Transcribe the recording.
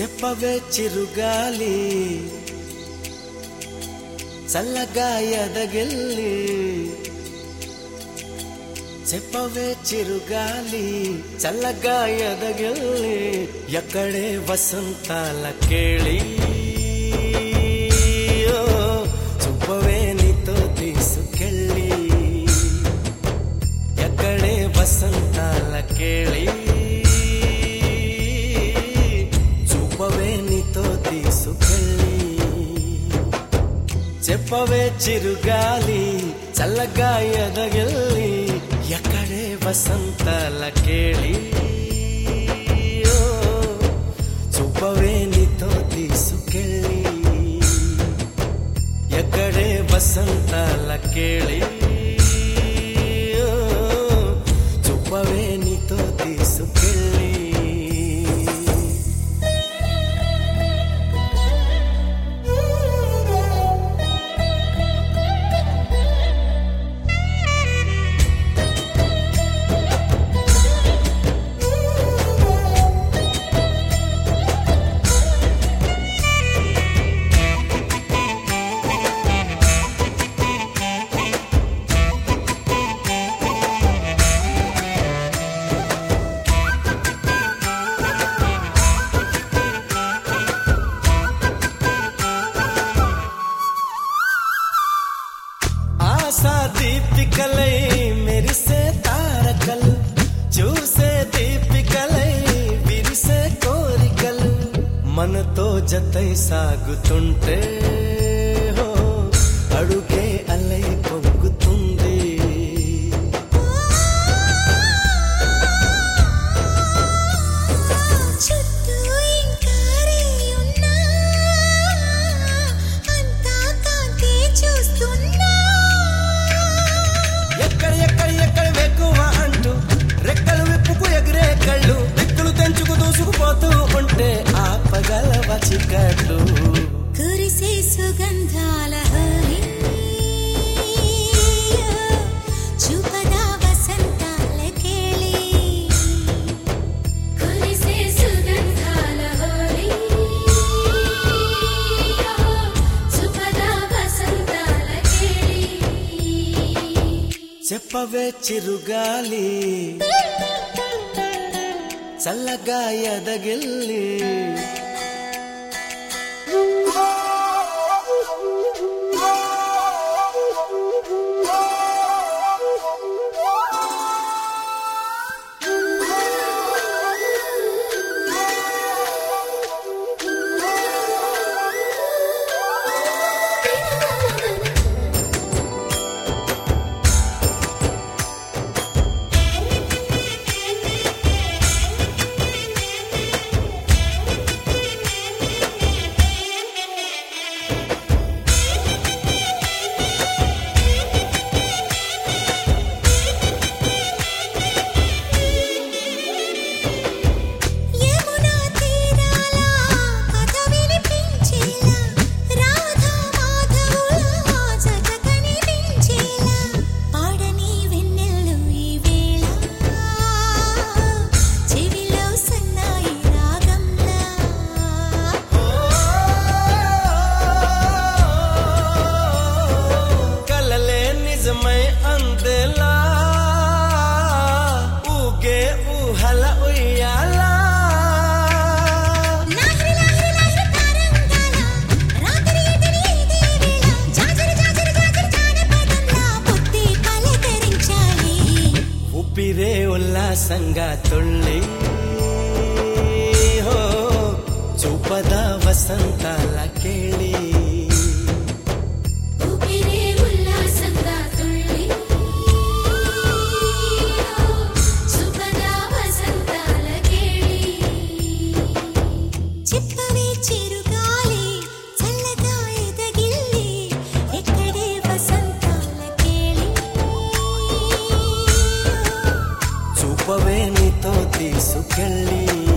చెప్పవే చిరుగాలి. చల్లగా ఎదగిల్లి. చెప్పవే చిరుగాలి చల్లగా ఎదగిల్లి. ఎక్కడే వసంతాల కేళీ. చెప్పవే చిరుగాలి చల్లగా ఎదగిల్లి ఎక్కడే వసంతాల కేళి. ఓ, చూపవే నీతో తీసుకెళ్ళి. ఎక్కడే వసంతాల కేళి. ఓ, చూపవే నీతో తీసుకెళ్ళి. మనతో జతై సాగుతుంటే హో, అడుగే అలై పొంగుతుంది. ఎక్కడ ఎక్కడ ఎక్కడ వెక్కువ అంటూ రెక్కలు విప్పుకు ఎగిరే కళ్ళు దిక్కులు తెంచుకు దూసుకుపోతూ ఉంటే ఆపగలవ చికట్లు. కురిసే సుగంధాల హరి. చెప్పవే చిరుగాలి. చల్లగా ఎదగిల్లి. ఉల్లాసంగా తొళ్ళి. చూపద వసంతాల చూపవే నీతో తీసుకెళ్ళి